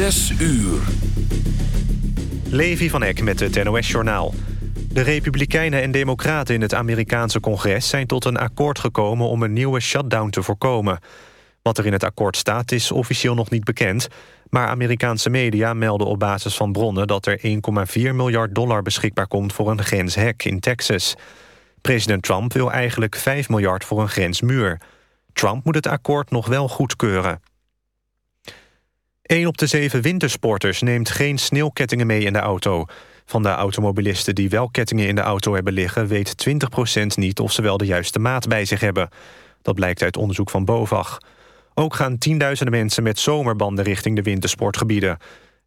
Zes uur. Levi van Eck met het NOS-journaal. De Republikeinen en Democraten in het Amerikaanse congres... zijn tot een akkoord gekomen om een nieuwe shutdown te voorkomen. Wat er in het akkoord staat is officieel nog niet bekend... maar Amerikaanse media melden op basis van bronnen... dat er 1,4 miljard dollar beschikbaar komt voor een grenshek in Texas. President Trump wil eigenlijk 5 miljard voor een grensmuur. Trump moet het akkoord nog wel goedkeuren. Een op de zeven wintersporters neemt geen sneeuwkettingen mee in de auto. Van de automobilisten die wel kettingen in de auto hebben liggen... weet 20% niet of ze wel de juiste maat bij zich hebben. Dat blijkt uit onderzoek van BOVAG. Ook gaan tienduizenden mensen met zomerbanden richting de wintersportgebieden.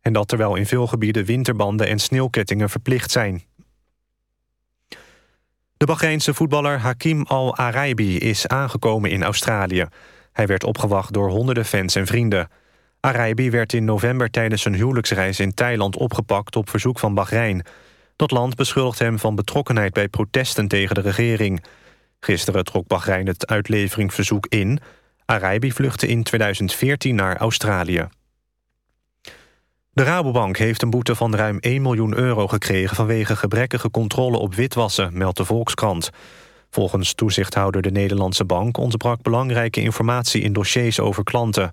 En dat terwijl in veel gebieden winterbanden en sneeuwkettingen verplicht zijn. De Bahreinse voetballer Hakim Al-Araibi is aangekomen in Australië. Hij werd opgewacht door honderden fans en vrienden. Araibi werd in november tijdens een huwelijksreis in Thailand opgepakt op verzoek van Bahrein. Dat land beschuldigt hem van betrokkenheid bij protesten tegen de regering. Gisteren trok Bahrein het uitleveringsverzoek in. Araibi vluchtte in 2014 naar Australië. De Rabobank heeft een boete van ruim 1 miljoen euro gekregen... vanwege gebrekkige controle op witwassen, meldt de Volkskrant. Volgens toezichthouder de Nederlandse Bank... ontbrak belangrijke informatie in dossiers over klanten.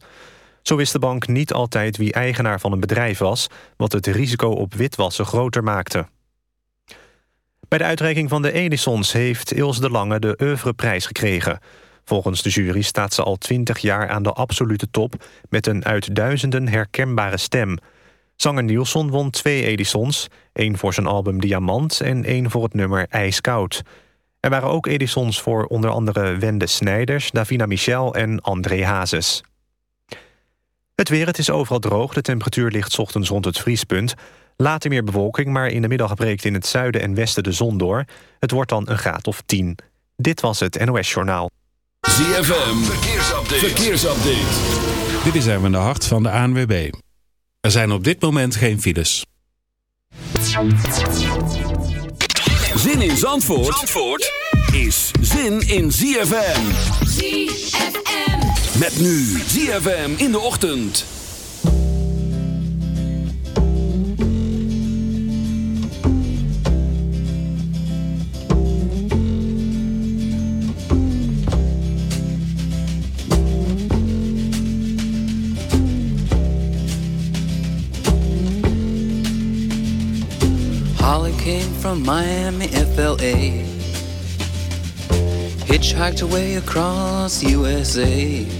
Zo wist de bank niet altijd wie eigenaar van een bedrijf was... wat het risico op witwassen groter maakte. Bij de uitreiking van de Edisons heeft Ilse de Lange de Oeuvreprijs gekregen. Volgens de jury staat ze al twintig jaar aan de absolute top... met een uit duizenden herkenbare stem. Zanger Nielsen won twee Edisons. één voor zijn album Diamant en één voor het nummer IJskoud. Er waren ook Edisons voor onder andere Wende Snijders... Davina Michel en André Hazes. Het weer, het is overal droog. De temperatuur ligt ochtends rond het vriespunt. Later meer bewolking, maar in de middag breekt in het zuiden en westen de zon door. Het wordt dan een graad of 10. Dit was het NOS Journaal. ZFM, verkeersupdate. verkeersupdate. Dit is even de hart van de ANWB. Er zijn op dit moment geen files. Zin in Zandvoort, Zandvoort is zin in ZFM. ZFM. Met nu ZFM in de ochtend. Holly came from Miami, FLA. Hitchhiked away across USA.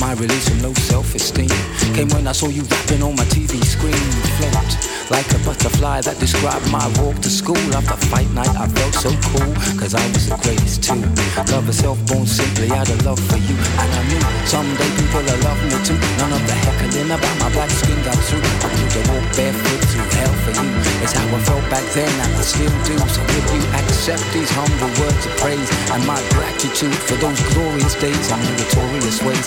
my release from low self-esteem came when I saw you rapping on my TV screen. Float like a butterfly that described my walk to school. After fight night, I felt so cool, cause I was the greatest too. Love herself born simply out of love for you. And I knew someday people will love me too. None of the heckling about my black skin got through. I knew to walk barefoot through hell for you. It's how I felt back then, and I still do. So if you accept these humble words of praise and my gratitude for those glorious days and meritorious ways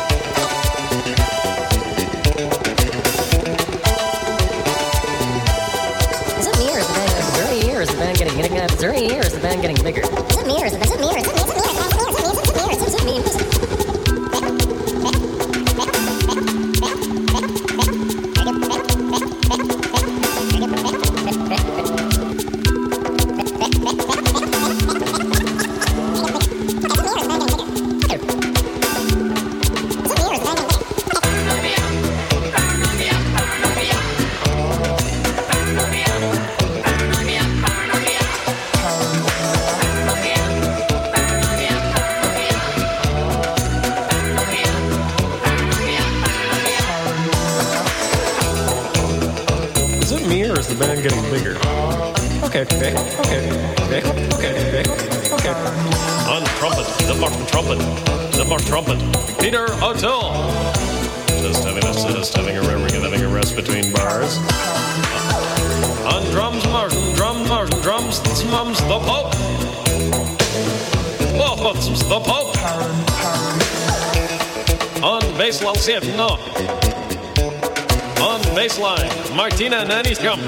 I'm getting bigger. Is it me or is it Nanny's come.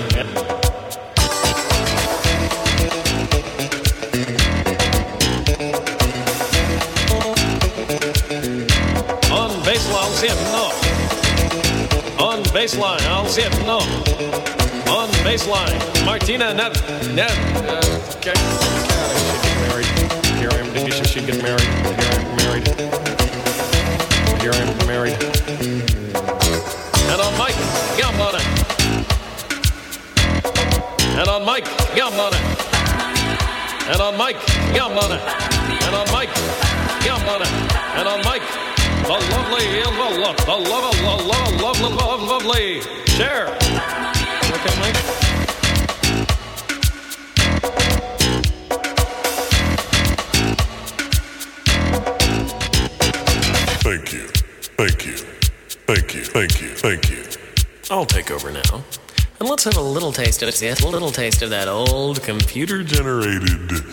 On baseline, I'll see it, no. On baseline, I'll see it, no. On baseline, Martina Net. Net. Uh, okay. God, Here I am. She get married? Here I am married. Here I am married. And on Mike. And on Mike, yum on it. And on Mike, yum on it. And on Mike, yum on it. And on Mike, the lovely, the love, the love, the love, love, love, love, lovely. Share. Okay, Mike. Thank you. Thank you. Thank you. Thank you. Thank you. I'll take over now. And let's have a little taste of it. A little taste of that old computer generated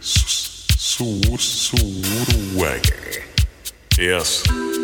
swagger. Yes. Yes.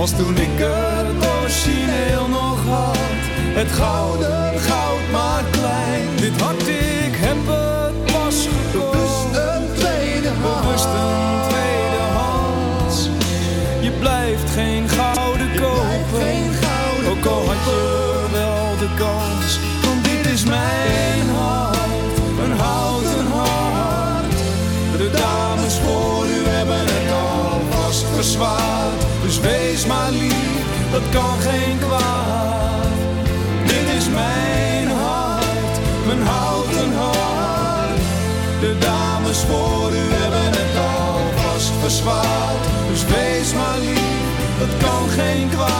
Als toen ik het origineel nog had, het gouden goud maar klein. Dit hart, ik dat kan geen kwaad. Dit is mijn hart, mijn houten hart. De dames voor u hebben het alvast verzwaard. Dus wees maar lief, dat kan geen kwaad.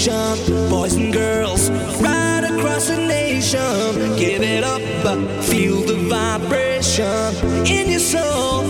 station. Boys and girls, right across the nation. Give it up, uh, feel the vibration in your soul.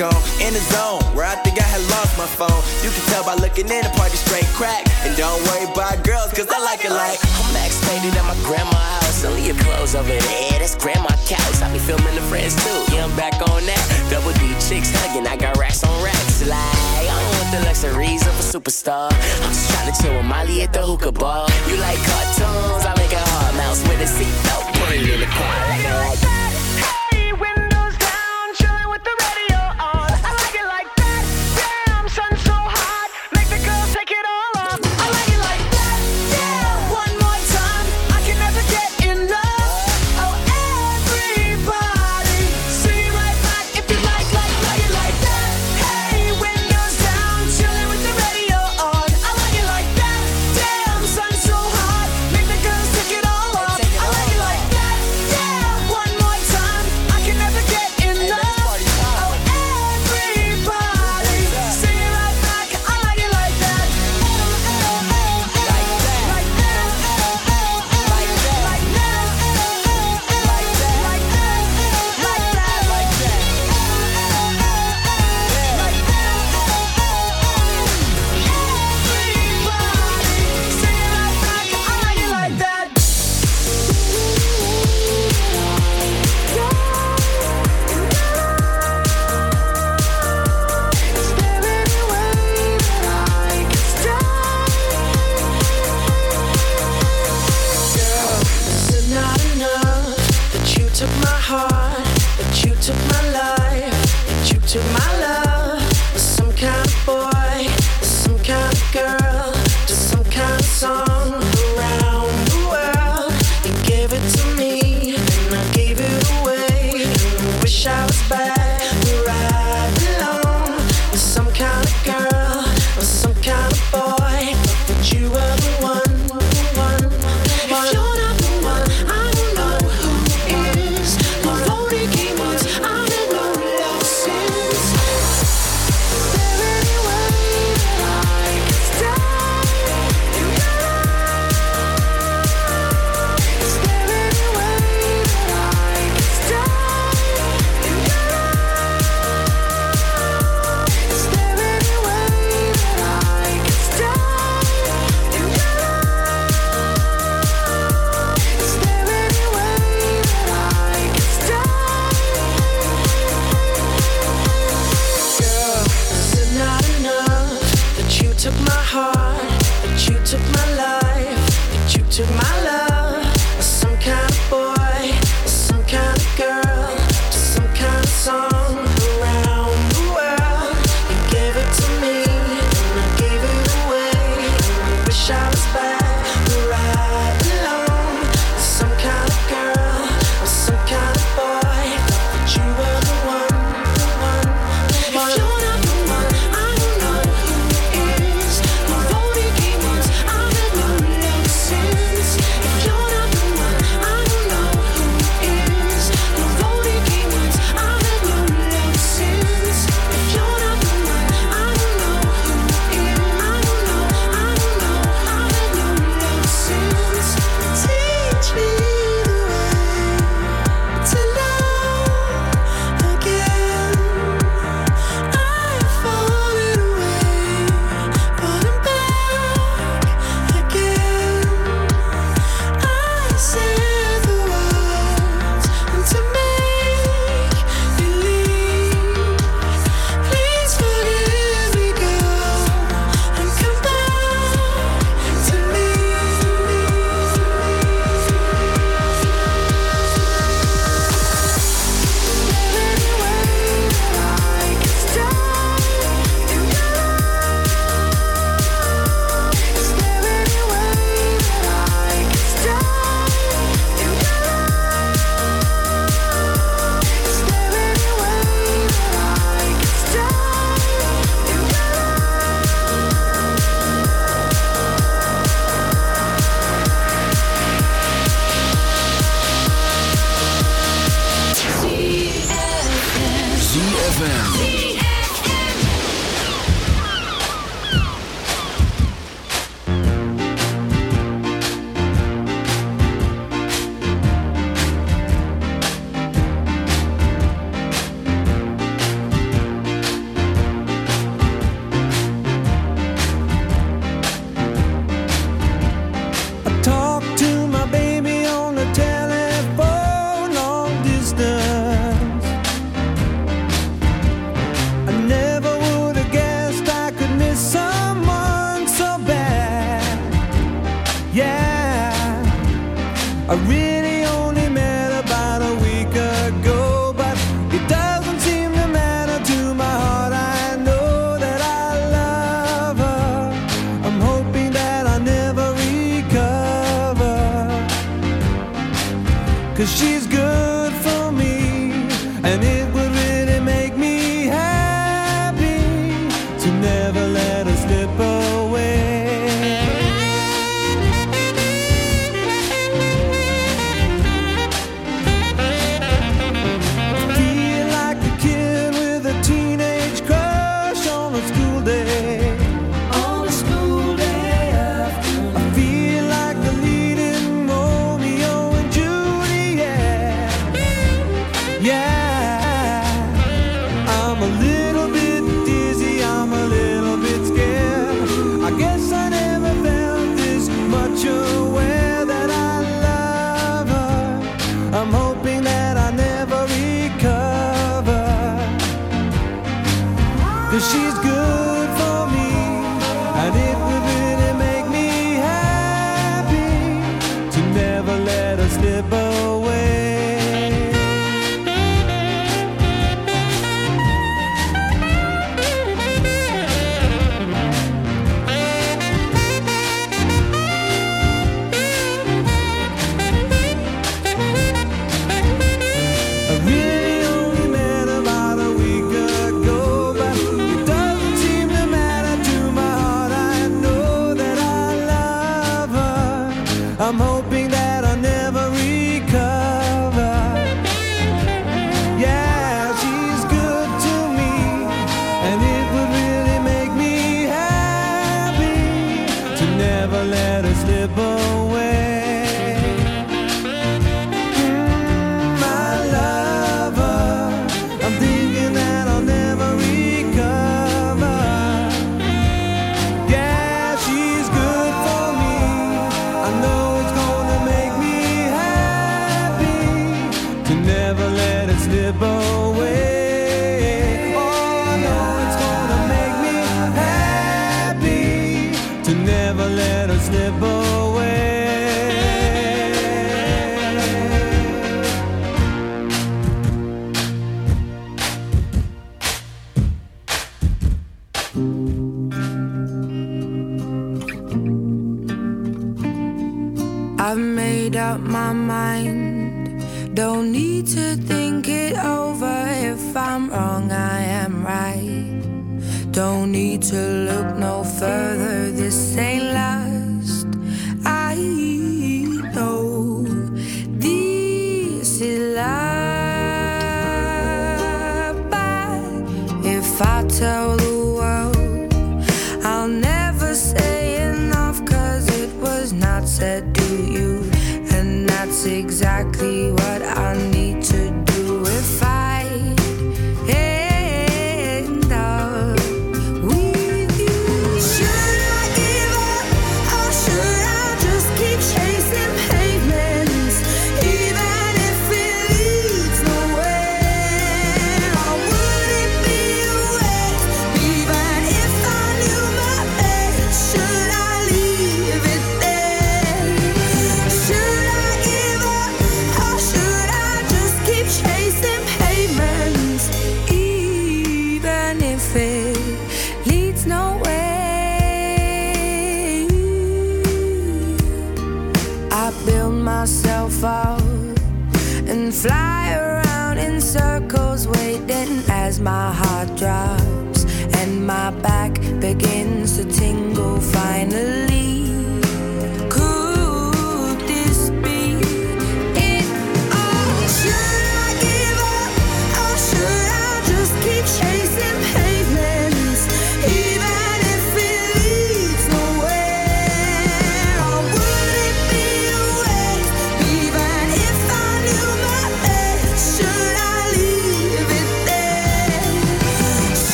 gone. In the zone where I think I had lost my phone. You can tell by looking in the party straight crack. And don't worry about girls, cause I like it like I'm max faded at my grandma's house. Only your clothes over there, that's grandma couch. I be filming the friends too. Yeah, I'm back on that. Double D chicks hugging, I got racks on racks. Like, I don't want the luxuries of a superstar. I'm just trying to chill with Molly at the hookah bar. You like cartoons, I make a hard mouse with a seatbelt. Put it in the corner.